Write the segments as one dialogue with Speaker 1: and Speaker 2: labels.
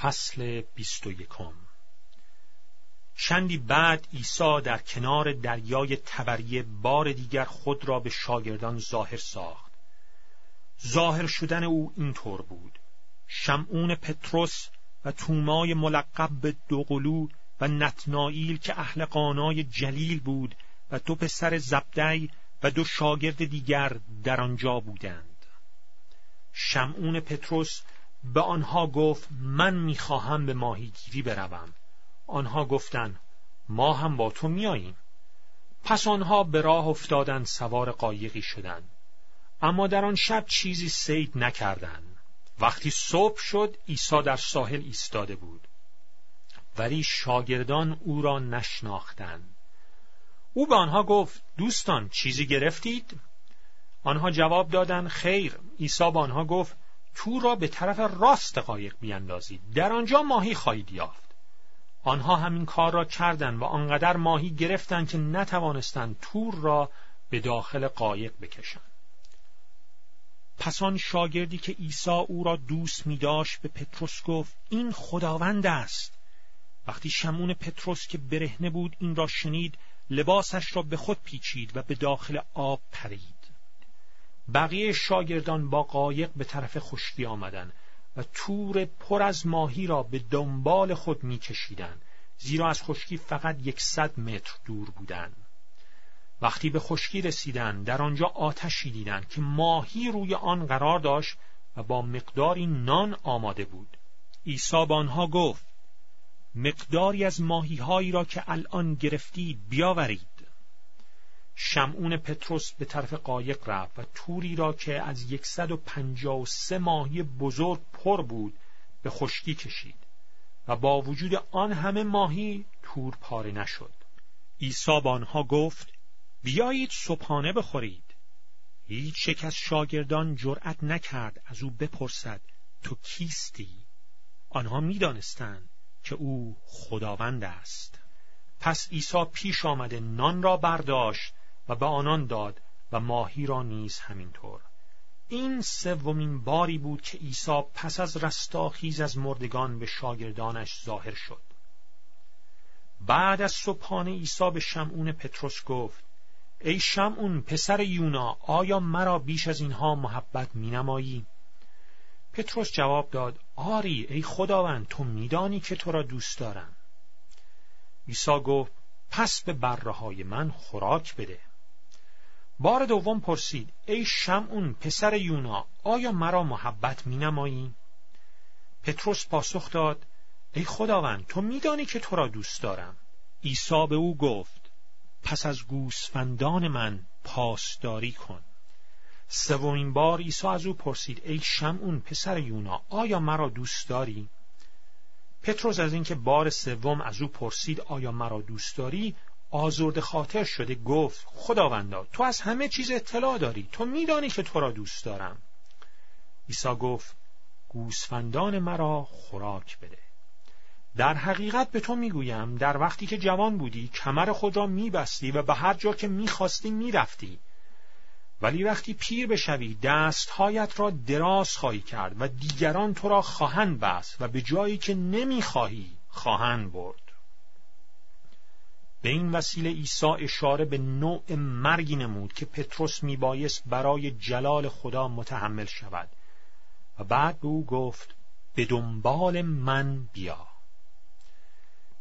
Speaker 1: فصل بیست و یکم. چندی بعد عیسی در کنار دریای تبریه بار دیگر خود را به شاگردان ظاهر ساخت. ظاهر شدن او اینطور بود. شمعون پتروس و تومای ملقب به دوقلو و نتنائیل که اهل قانای جلیل بود و دو پسر زبدی و دو شاگرد دیگر در آنجا بودند. شمعون پتروس به آنها گفت من می‌خواهم به ماهیگیری بروم. آنها گفتند ما هم با تو میاییم پس آنها به راه افتادند سوار قایقی شدند. اما در آن شب چیزی سید نکردند. وقتی صبح شد عیسی در ساحل ایستاده بود. ولی شاگردان او را نشناختند. او به آنها گفت دوستان چیزی گرفتید؟ آنها جواب دادند خیر. عیسی به آنها گفت تور را به طرف راست قایق بیاندازید. در آنجا ماهی خواهید یافت. آنها همین کار را کردند و آنقدر ماهی گرفتند که نتوانستند تور را به داخل قایق بکشند. پس آن شاگردی که عیسی او را دوست می داشت به پتروس گفت این خداوند است. وقتی شمون پتروس که برهنه بود این را شنید لباسش را به خود پیچید و به داخل آب پرید. بقیه شاگردان با قایق به طرف خشکی آمدند و تور پر از ماهی را به دنبال خود میکشیدند. زیرا از خشکی فقط یکصد متر دور بودند. وقتی به خشکی رسیدند در آنجا آتشی دیدند که ماهی روی آن قرار داشت و با مقداری نان آماده بود. عیسی به آنها گفت مقداری از ماهی را که الان گرفتید بیاورید. شمعون پتروس به طرف قایق رفت و توری را که از یکصد و پنجاه و سه ماهی بزرگ پر بود به خشکی کشید و با وجود آن همه ماهی تور پاره نشد. عیسی به آنها گفت بیایید صبحانه بخورید. هیچ یک از شاگردان جرأت نکرد از او بپرسد تو کیستی؟ آنها می‌دانستند که او خداوند است. پس عیسی پیش آمده نان را برداشت و به آنان داد و ماهی را نیز همینطور. این سومین باری بود که عیسی پس از رستاخیز از مردگان به شاگردانش ظاهر شد. بعد از صبحانه عیسی به شمعون پتروس گفت ای شمعون پسر یونا آیا مرا بیش از اینها محبت مینمایی؟ پتروس جواب داد آری ای خداوند تو میدانی که تو را دوست دارم. عیسی گفت پس به بره های من خوراک بده. بار دوم پرسید ای شمعون پسر یونا آیا مرا محبت می نمایی؟ پتروس پاسخ داد ای خداوند تو میدانی که تو را دوست دارم. عیسی به او گفت پس از گوسفندان من پاسداری کن. سومین بار عیسی از او پرسید ای شمعون پسر یونا آیا مرا دوست داری؟ پتروس از اینکه بار سوم از او پرسید آیا مرا دوست داری؟ آزرد خاطر شده گفت خداوندا تو از همه چیز اطلاع داری. تو میدانی که تو را دوست دارم. عیسی گفت گوسفندان مرا خوراک بده. در حقیقت به تو می‌گویم در وقتی که جوان بودی کمر خود را میبستی و به هر جا که می‌خواستی می‌رفتی. ولی وقتی پیر بشوی دستهایت را دراز خواهی کرد و دیگران تو را خواهند بست و به جایی که نمی‌خواهی خواهند برد. به این وسیله عیسی اشاره به نوع مرگی نمود که پتروس میبایست برای جلال خدا متحمل شود. و بعد به او گفت به دنبال من بیا.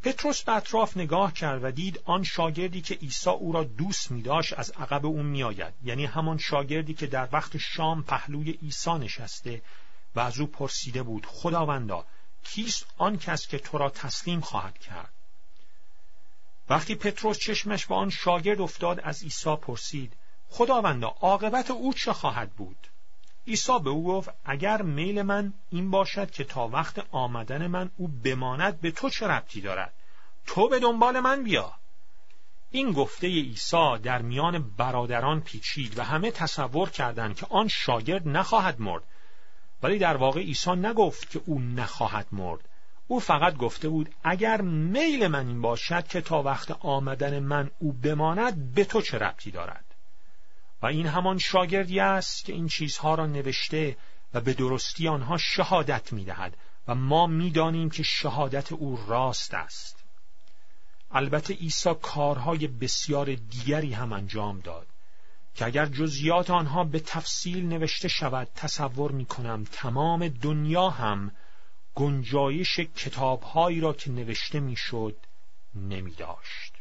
Speaker 1: پتروس به اطراف نگاه کرد و دید آن شاگردی که عیسی او را دوست می داشت از عقب او میآید. یعنی همان شاگردی که در وقت شام پهلوی عیسی نشسته و از او پرسیده بود خداوندا کیست آن کس که تو را تسلیم خواهد کرد؟ وقتی پتروس چشمش به آن شاگرد افتاد از عیسی پرسید خداوندا عاقبت او چه خواهد بود؟ عیسی به او گفت اگر میل من این باشد که تا وقت آمدن من او بماند به تو چه ربطی دارد؟ تو به دنبال من بیا. این گفته عیسی در میان برادران پیچید و همه تصور کردند که آن شاگرد نخواهد مرد. ولی در واقع عیسی نگفت که او نخواهد مرد. او فقط گفته بود اگر میل من این باشد که تا وقت آمدن من او بماند به تو چه ربطی دارد؟ و این همان شاگردی است که این چیزها را نوشته و به درستی آنها شهادت می دهد و ما می‌دانیم که شهادت او راست است. البته عیسی کارهای بسیار دیگری هم انجام داد که اگر جزیات آنها به تفصیل نوشته شود تصور می کنم تمام دنیا هم گنجایش کتابهایی را که نوشته می‌شد نمی داشت.